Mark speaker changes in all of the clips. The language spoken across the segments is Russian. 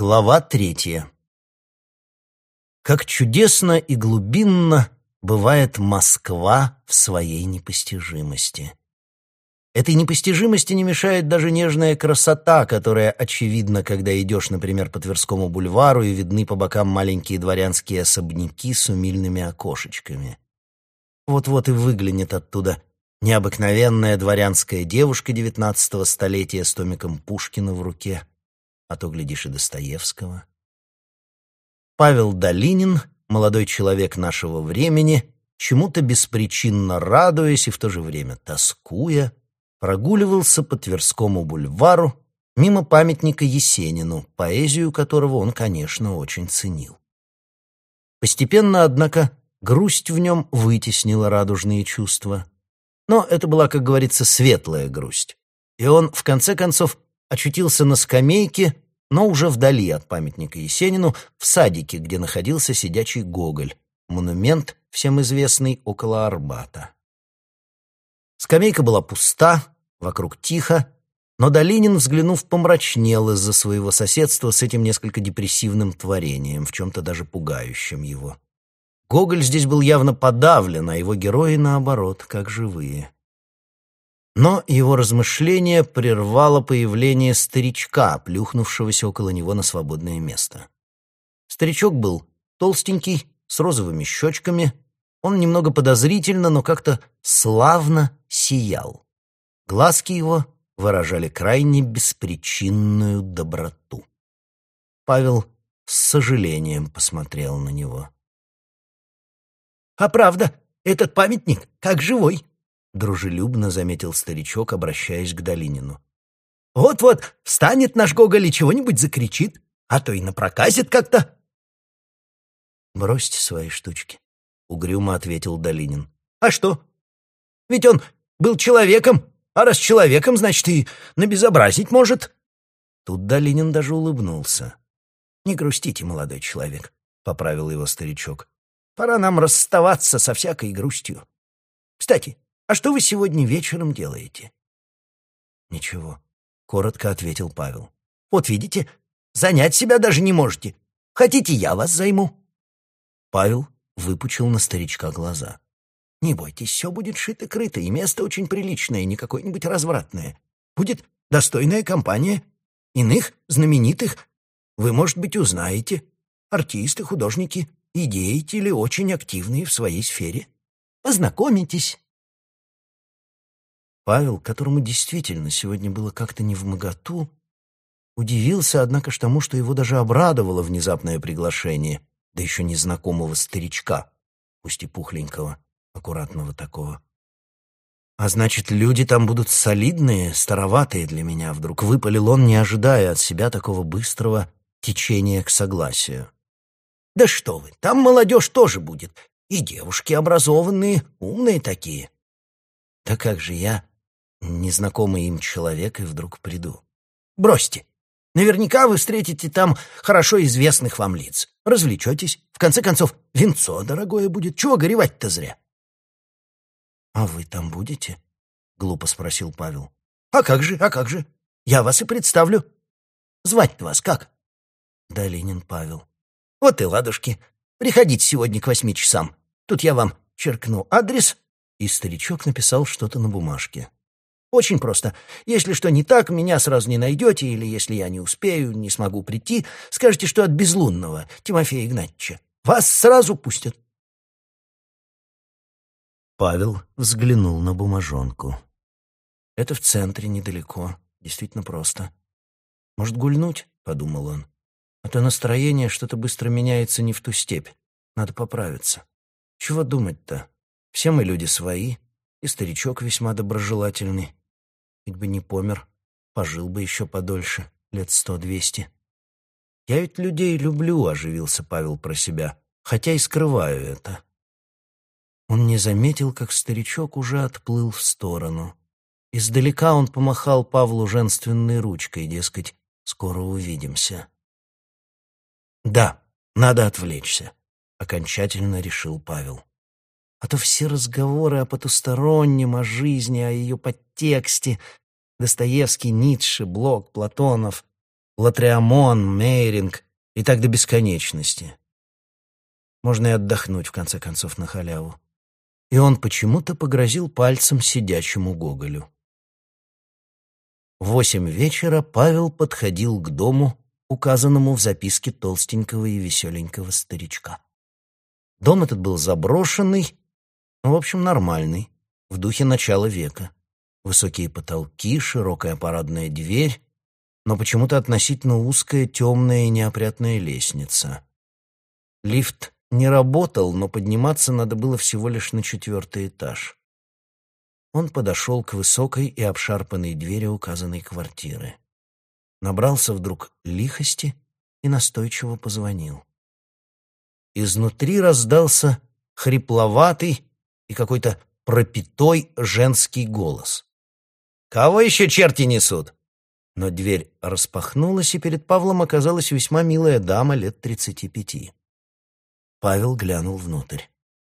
Speaker 1: Глава третья. Как чудесно и глубинно бывает Москва в своей непостижимости. Этой непостижимости не мешает даже нежная красота, которая очевидна, когда идешь, например, по Тверскому бульвару и видны по бокам маленькие дворянские особняки с умильными окошечками. Вот-вот и выглянет оттуда необыкновенная дворянская девушка девятнадцатого столетия с томиком Пушкина в руке — а то, глядишь, и Достоевского. Павел Долинин, молодой человек нашего времени, чему-то беспричинно радуясь и в то же время тоскуя, прогуливался по Тверскому бульвару мимо памятника Есенину, поэзию которого он, конечно, очень ценил. Постепенно, однако, грусть в нем вытеснила радужные чувства. Но это была, как говорится, светлая грусть. И он, в конце концов, очутился на скамейке, но уже вдали от памятника Есенину, в садике, где находился сидячий Гоголь, монумент, всем известный, около Арбата. Скамейка была пуста, вокруг тихо, но Долинин, взглянув, помрачнел из-за своего соседства с этим несколько депрессивным творением, в чем-то даже пугающим его. Гоголь здесь был явно подавлен, а его герои, наоборот, как живые. Но его размышление прервало появление старичка, плюхнувшегося около него на свободное место. Старичок был толстенький, с розовыми щечками. Он немного подозрительно, но как-то славно сиял. Глазки его выражали крайне беспричинную доброту. Павел с сожалением посмотрел на него.
Speaker 2: «А правда, этот памятник как живой!»
Speaker 1: — дружелюбно заметил старичок, обращаясь к Долинину.
Speaker 2: «Вот-вот, встанет наш Гоголь и чего-нибудь закричит, а то и напроказит как-то».
Speaker 1: «Бросьте свои штучки», — угрюмо ответил Долинин.
Speaker 2: «А что? Ведь он был человеком, а раз человеком, значит, и набезобразить может».
Speaker 1: Тут Долинин даже улыбнулся.
Speaker 2: «Не грустите, молодой человек», — поправил его старичок. «Пора нам расставаться со всякой грустью. Кстати, а что вы сегодня вечером делаете?»
Speaker 1: «Ничего», — коротко ответил Павел.
Speaker 2: «Вот видите, занять себя даже не можете. Хотите, я вас займу?»
Speaker 1: Павел выпучил на старичка глаза.
Speaker 2: «Не бойтесь, все будет шито-крыто, и место очень приличное, не какое-нибудь развратное. Будет достойная компания. Иных, знаменитых, вы, может быть, узнаете. Артисты, художники и деятели очень активные в своей сфере. Познакомитесь».
Speaker 1: Павел, которому действительно сегодня было как-то не в моготу, удивился, однако, ж тому, что его даже обрадовало внезапное приглашение, да еще незнакомого старичка, пусть и пухленького, аккуратного такого. А значит, люди там будут солидные, староватые для меня, вдруг выпалил он, не ожидая от себя такого быстрого течения к согласию.
Speaker 2: «Да что вы, там молодежь тоже будет, и девушки образованные, умные такие».
Speaker 1: «Да как же я незнакомый им человек и вдруг приду.
Speaker 2: Бросьте. Наверняка вы встретите там хорошо известных вам лиц. Развлечетесь. В конце концов, венцо дорогое будет. Чего горевать-то зря?
Speaker 1: — А вы там будете? — глупо спросил Павел.
Speaker 2: — А как же, а как же? Я вас и представлю. Звать-то вас как?
Speaker 1: — Долинин Павел.
Speaker 2: — Вот и ладушки. Приходите сегодня к восьми часам. Тут я вам черкну адрес.
Speaker 1: И старичок написал что-то на бумажке.
Speaker 2: Очень просто. Если что не так, меня сразу не найдете, или если я не успею, не смогу прийти, скажете, что от безлунного Тимофея Игнатьевича. Вас сразу пустят.
Speaker 1: Павел взглянул на бумажонку. Это в центре, недалеко. Действительно просто. Может, гульнуть? — подумал он. А то настроение что-то быстро меняется не в ту степь. Надо поправиться. Чего думать-то? Все мы люди свои, и старичок весьма доброжелательный. Хоть бы не помер, пожил бы еще подольше, лет сто-двести. «Я ведь людей люблю», — оживился Павел про себя, хотя и скрываю это. Он не заметил, как старичок уже отплыл в сторону. Издалека он помахал Павлу женственной ручкой, дескать, скоро увидимся. «Да, надо отвлечься», — окончательно решил Павел. А то все разговоры о потустороннем, о жизни, о ее подтексте, Достоевский, Ницше, Блок, Платонов, Латреамон, Мейринг и так до бесконечности. Можно и отдохнуть, в конце концов, на халяву. И он почему-то погрозил пальцем сидячему Гоголю. В восемь вечера Павел подходил к дому, указанному в записке толстенького и веселенького старичка. Дом этот был заброшенный, ну, в общем, нормальный, в духе начала века. Высокие потолки, широкая парадная дверь, но почему-то относительно узкая, темная и неопрятная лестница. Лифт не работал, но подниматься надо было всего лишь на четвертый этаж. Он подошел к высокой и обшарпанной двери указанной квартиры. Набрался вдруг лихости и настойчиво позвонил. Изнутри раздался хрипловатый и какой-то пропитой женский голос. «Кого еще черти несут?» Но дверь распахнулась, и перед Павлом оказалась весьма милая дама лет тридцати пяти. Павел глянул внутрь.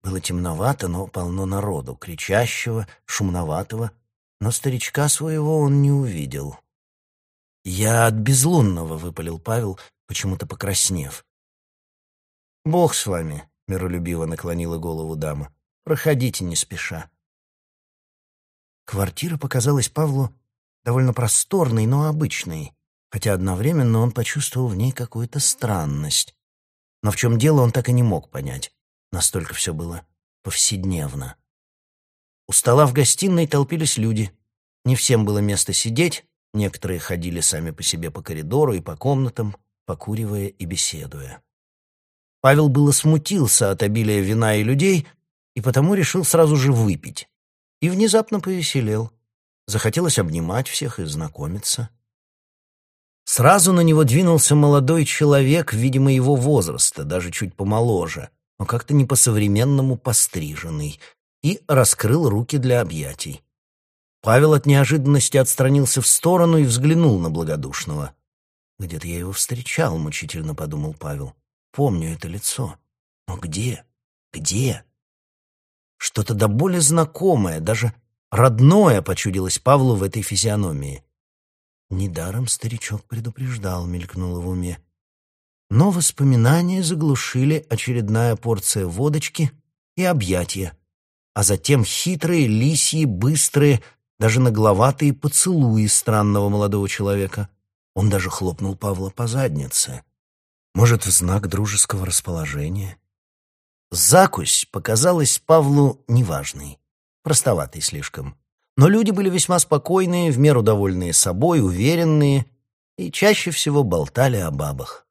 Speaker 1: Было темновато, но полно народу, кричащего, шумноватого, но старичка своего он не увидел. «Я от безлунного», — выпалил Павел, почему-то покраснев. «Бог с вами», — миролюбиво наклонила голову дама. «Проходите не спеша». Квартира показалась Павлу довольно просторной, но обычной, хотя одновременно он почувствовал в ней какую-то странность. Но в чем дело, он так и не мог понять. Настолько все было повседневно. У стола в гостиной толпились люди. Не всем было место сидеть, некоторые ходили сами по себе по коридору и по комнатам, покуривая и беседуя. Павел было смутился от обилия вина и людей, и потому решил сразу же выпить. И внезапно повеселел. Захотелось обнимать всех и знакомиться. Сразу на него двинулся молодой человек, видимо, его возраста, даже чуть помоложе, но как-то не по-современному постриженный, и раскрыл руки для объятий. Павел от неожиданности отстранился в сторону и взглянул на благодушного. «Где-то я его встречал», — мучительно подумал Павел. «Помню это лицо. Но где? Где?» Что-то до боли знакомое, даже родное почудилось Павлу в этой физиономии. Недаром старичок предупреждал, мелькнуло в уме. Но воспоминания заглушили очередная порция водочки и объятия, а затем хитрые, лисьи, быстрые, даже нагловатые поцелуи странного молодого человека. Он даже хлопнул Павла по заднице. Может, в знак дружеского расположения? Закусь показалась Павлу неважной, простоватой слишком. Но люди были весьма спокойные, в меру довольные собой, уверенные и чаще всего болтали о бабах.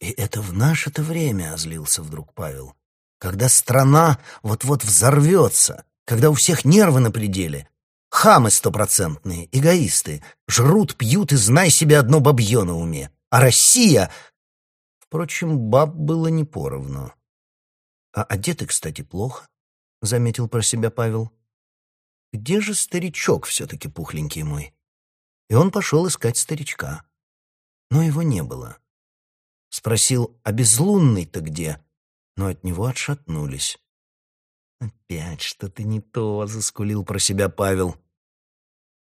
Speaker 1: «И это в наше-то время», — озлился вдруг Павел, «когда страна вот-вот взорвется, когда у всех нервы на пределе, хамы стопроцентные, эгоисты, жрут, пьют и знай себе одно бабье на уме. А Россия...» Впрочем, баб было не поровну. «А одеты, кстати, плохо», — заметил про себя Павел. Где же старичок все-таки пухленький мой? И он пошел искать старичка. Но его не было. Спросил, а безлунный-то где? Но от него отшатнулись. «Опять что-то не то», — заскулил про себя Павел.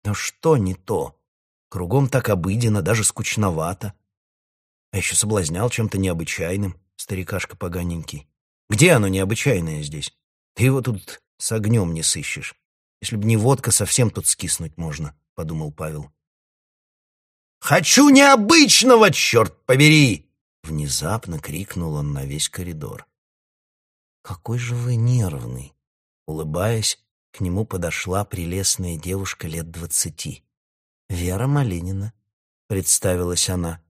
Speaker 1: «Но что не то? Кругом так обыденно, даже скучновато. А еще соблазнял чем-то необычайным, старикашка поганенький. Где оно необычайное здесь? Ты его тут с огнем не сыщешь. Если б не водка, совсем тут скиснуть можно, — подумал Павел. «Хочу необычного, черт побери!» Внезапно крикнул он на весь коридор. «Какой же вы нервный!» Улыбаясь, к нему подошла прелестная девушка лет двадцати. «Вера Малинина», — представилась она.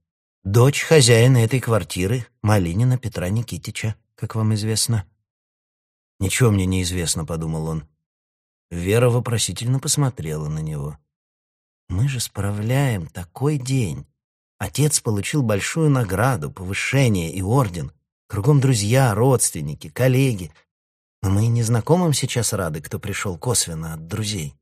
Speaker 1: «Дочь хозяина этой квартиры, Малинина Петра Никитича, как вам известно». «Ничего мне не известно», — подумал он. Вера вопросительно посмотрела на него. «Мы же справляем такой день. Отец получил большую награду, повышение и орден. Кругом друзья, родственники, коллеги. Но мы и незнакомым сейчас рады, кто пришел косвенно от друзей».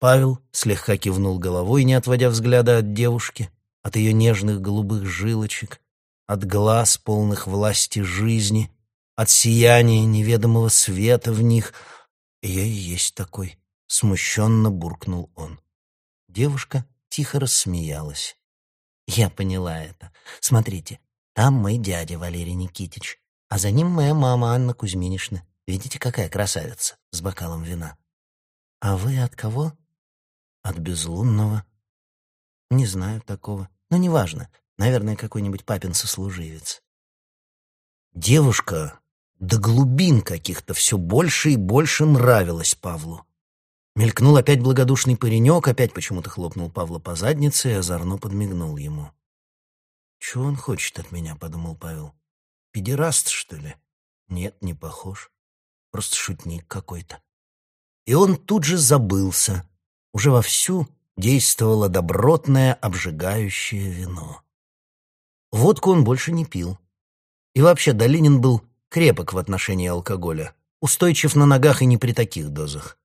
Speaker 1: Павел слегка кивнул головой, не отводя взгляда от девушки, от ее нежных голубых жилочек, от глаз, полных власти жизни, от сияния неведомого света в них — «Я и есть такой», — смущенно буркнул он. Девушка тихо рассмеялась. Я поняла это. Смотрите, там мой дядя Валерий Никитич, а за ним моя мама Анна Кузьминишна. Видите, какая красавица с бокалом вина. А вы от кого? От безлунного. Не знаю такого. Но неважно. Наверное, какой-нибудь папин сослуживец. Девушка до глубин каких-то все больше и больше нравилась Павлу. Мелькнул опять благодушный паренек, опять почему-то хлопнул Павла по заднице и озорно подмигнул ему. «Чего он хочет от меня?» — подумал Павел. «Педераст, что ли?» «Нет, не похож. Просто шутник какой-то». И он тут же забылся. Уже вовсю действовало добротное, обжигающее вино. Водку он больше не пил. И вообще Долинин был крепок в отношении алкоголя, устойчив на ногах и не при таких дозах.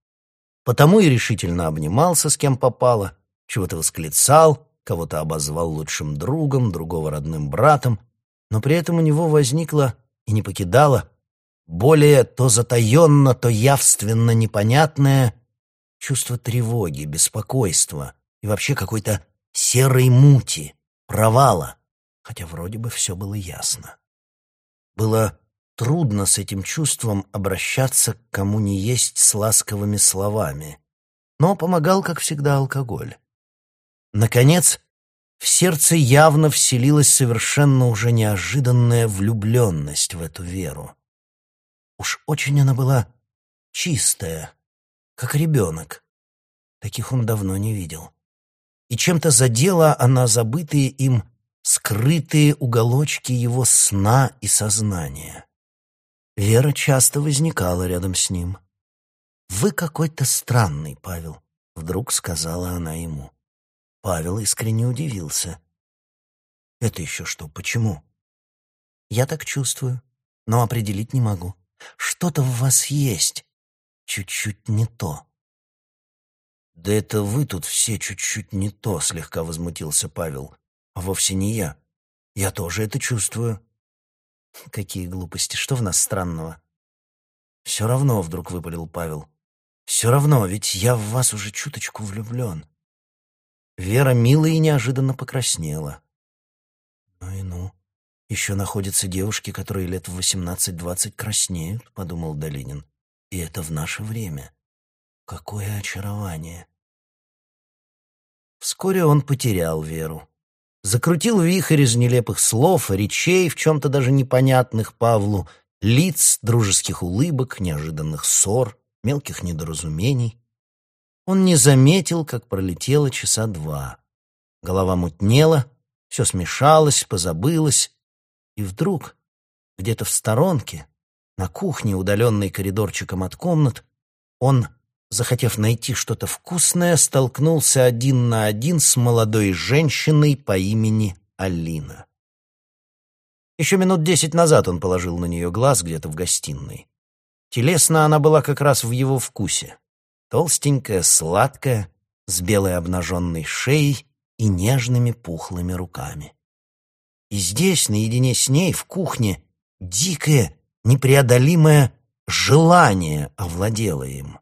Speaker 1: Потому и решительно обнимался с кем попало, чего-то восклицал, кого-то обозвал лучшим другом, другого родным братом, но при этом у него возникло и не покидало более то затаенно, то явственно непонятное чувство тревоги, беспокойства и вообще какой-то серой мути, провала, хотя вроде бы все было ясно. Было трудно с этим чувством обращаться к кому не есть с ласковыми словами, но помогал, как всегда, алкоголь. Наконец, в сердце явно вселилась совершенно уже неожиданная влюбленность в эту веру. Уж очень она была чистая, как ребенок. Таких он давно не видел. И чем-то задела она забытые им скрытые уголочки его сна и сознания. Вера часто возникала рядом с ним. «Вы какой-то странный, Павел», — вдруг сказала она ему. Павел искренне удивился. «Это еще что? Почему?» «Я так чувствую, но определить не могу. Что-то в вас есть. Чуть-чуть не то». «Да это вы тут все чуть-чуть не то», — слегка возмутился Павел. «А вовсе не я. Я тоже это чувствую». Какие глупости, что в нас странного? Все равно, вдруг выпалил Павел. Все равно, ведь я в вас уже чуточку влюблен. Вера мило и неожиданно покраснела. Ну и ну. Еще находятся девушки, которые лет в восемнадцать-двадцать краснеют, подумал Долинин. И это в наше время. Какое очарование. Вскоре он потерял Веру закрутил вихрь из нелепых слов, речей, в чем-то даже непонятных Павлу, лиц, дружеских улыбок, неожиданных ссор, мелких недоразумений. Он не заметил, как пролетело часа два. Голова мутнела, все смешалось, позабылось, и вдруг, где-то в сторонке, на кухне, удаленной коридорчиком от комнат, он захотев найти что-то вкусное, столкнулся один на один с молодой женщиной по имени Алина. Еще минут десять назад он положил на нее глаз где-то в гостиной. Телесно она была как раз в его вкусе. Толстенькая, сладкая, с белой обнаженной шеей и нежными пухлыми руками. И здесь, наедине с ней, в кухне, дикое, непреодолимое желание овладело им.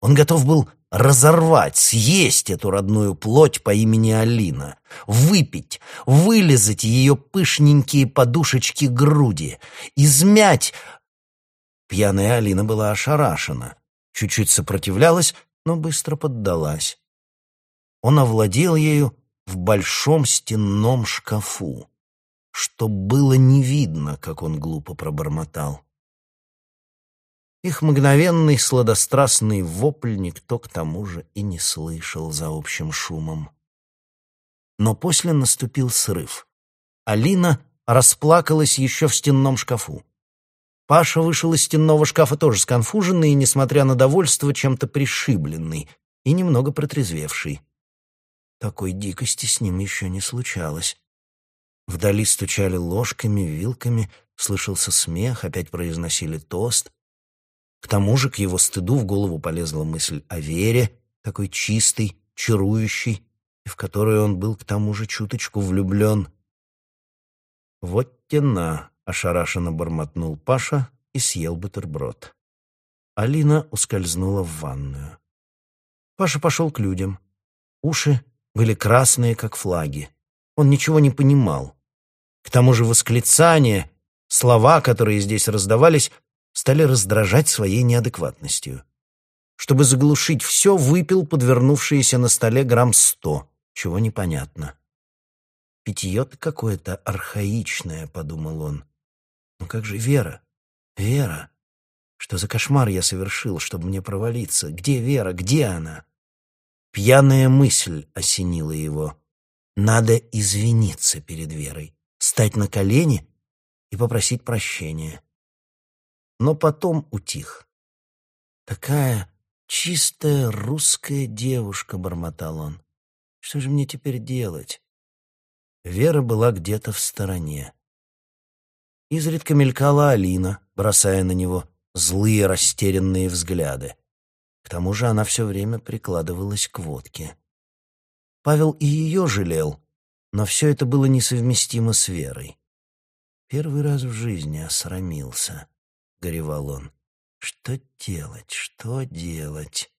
Speaker 1: Он готов был разорвать, съесть эту родную плоть по имени Алина, выпить, вылезать ее пышненькие подушечки груди, измять. Пьяная Алина была ошарашена, чуть-чуть сопротивлялась, но быстро поддалась. Он овладел ею в большом стенном шкафу, что было не видно, как он глупо пробормотал. Их мгновенный сладострастный вопль никто к тому же и не слышал за общим шумом. Но после наступил срыв. Алина расплакалась еще в стенном шкафу. Паша вышел из стенного шкафа тоже сконфуженный и, несмотря на довольство, чем-то пришибленный и немного протрезвевший. Такой дикости с ним еще не случалось. Вдали стучали ложками, вилками, слышался смех, опять произносили тост. К тому же к его стыду в голову полезла мысль о Вере, такой чистой, чарующей, и в которую он был к тому же чуточку влюблен. «Вот тена!» — ошарашенно бормотнул Паша и съел бутерброд. Алина ускользнула в ванную. Паша пошел к людям. Уши были красные, как флаги. Он ничего не понимал. К тому же восклицания, слова, которые здесь раздавались, стали раздражать своей неадекватностью. Чтобы заглушить все, выпил подвернувшиеся на столе грамм сто, чего непонятно. «Питье-то какое-то архаичное», — подумал он. «Ну как же Вера? Вера? Что за кошмар я совершил, чтобы мне провалиться? Где Вера? Где она?» Пьяная мысль осенила его. Надо извиниться перед Верой, стать на колени и попросить прощения. Но потом утих. Такая чистая русская девушка, бормотал он. Что же мне теперь делать? Вера была где-то в стороне. Изредка мелькала Алина, бросая на него злые растерянные взгляды. К тому же она все время прикладывалась к водке. Павел и ее жалел, но все это было несовместимо с Верой. Первый раз в жизни осрамился, — горевал он. Что делать, что делать?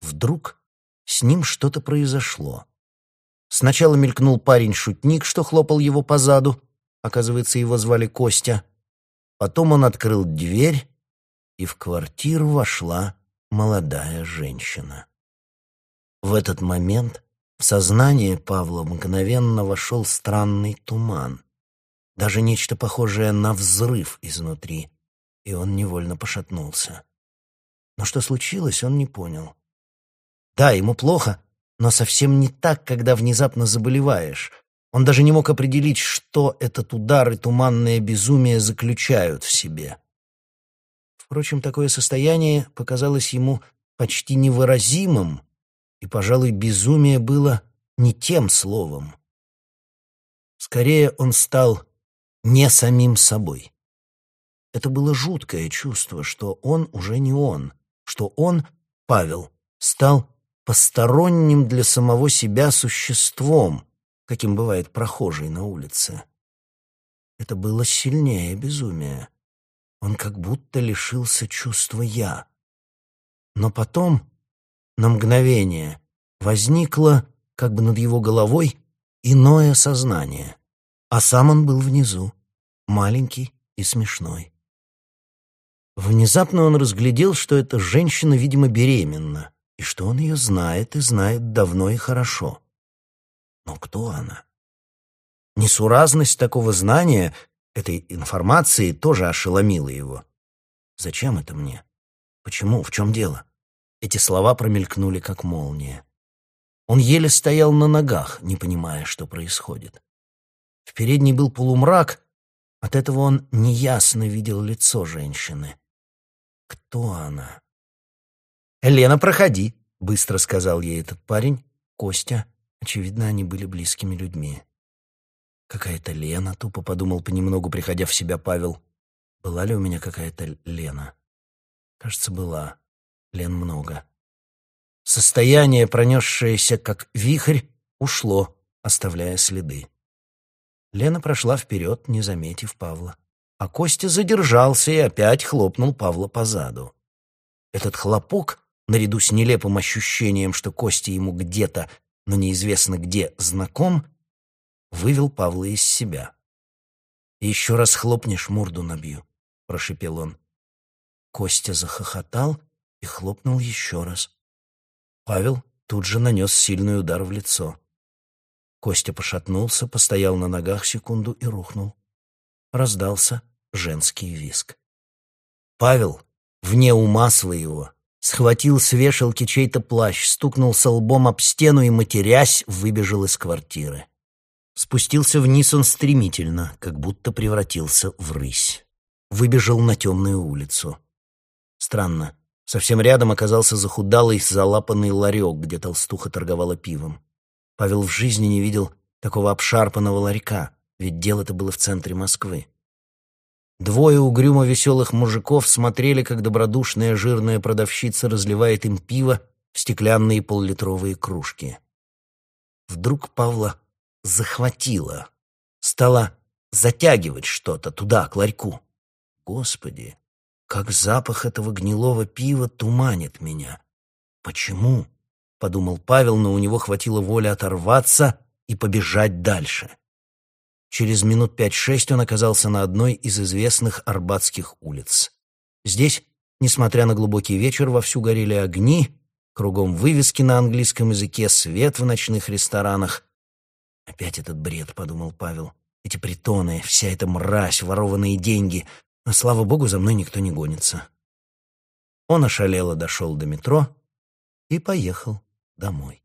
Speaker 1: Вдруг с ним что-то произошло. Сначала мелькнул парень-шутник, что хлопал его по заду. Оказывается, его звали Костя. Потом он открыл дверь, и в квартиру вошла молодая женщина. В этот момент в сознание Павла мгновенно вошел странный туман, даже нечто похожее на взрыв изнутри, и он невольно пошатнулся. Но что случилось, он не понял. Да, ему плохо, но совсем не так, когда внезапно заболеваешь. Он даже не мог определить, что этот удар и туманное безумие заключают в себе. Впрочем, такое состояние показалось ему почти невыразимым, и, пожалуй, безумие было не тем словом. Скорее, он стал не самим собой. Это было жуткое чувство, что он уже не он, что он, Павел, стал посторонним для самого себя существом, каким бывает прохожий на улице. Это было сильнее безумия. Он как будто лишился чувства «я». Но потом, на мгновение, возникло, как бы над его головой, иное сознание, а сам он был внизу, маленький и смешной. Внезапно он разглядел, что эта женщина, видимо, беременна, и что он ее знает и знает давно и хорошо. Но кто она? Несуразность такого знания, этой информации, тоже ошеломила его. «Зачем это мне? Почему? В чем дело?» Эти слова промелькнули, как молния. Он еле стоял на ногах, не понимая, что происходит. В передней был полумрак, от этого он неясно видел лицо женщины. Кто она? «Лена, проходи», — быстро сказал ей этот парень. Костя. Очевидно, они были близкими людьми. «Какая-то Лена», — тупо подумал понемногу, приходя в себя Павел. «Была ли у меня какая-то Лена?» «Кажется, была. Лен много». Состояние, пронесшееся как вихрь, ушло, оставляя следы. Лена прошла вперед, не заметив Павла. А Костя задержался и опять хлопнул Павла по заду. Этот хлопок наряду с нелепым ощущением, что Костя ему где-то, но неизвестно где, знаком, вывел Павла из себя. «Еще раз хлопнешь, морду набью», — прошепел он. Костя захохотал и хлопнул еще раз. Павел тут же нанес сильный удар в лицо. Костя пошатнулся, постоял на ногах секунду и рухнул. Раздался женский виск. Павел, вне ума своего, схватил с вешалки чей-то плащ, стукнулся лбом об стену и, матерясь, выбежал из квартиры. Спустился вниз он стремительно, как будто превратился в рысь. Выбежал на темную улицу. Странно, совсем рядом оказался захудалый, залапанный ларек, где толстуха торговала пивом. Павел в жизни не видел такого обшарпанного ларька, ведь дело-то было в центре Москвы. Двое угрюмо веселых мужиков смотрели, как добродушная жирная продавщица разливает им пиво в стеклянные поллитровые кружки. Вдруг Павла захватило, стало затягивать что-то туда, к ларьку. Господи, как запах этого гнилого пива туманит меня. Почему? — подумал Павел, но у него хватило воли оторваться и побежать дальше. Через минут пять-шесть он оказался на одной из известных арбатских улиц. Здесь, несмотря на глубокий вечер, вовсю горели огни, кругом вывески на английском языке, свет в ночных ресторанах. «Опять этот бред», — подумал Павел. «Эти притоны, вся эта мразь, ворованные деньги. Но, слава богу, за мной никто не гонится». Он ошалело дошел до метро и поехал домой.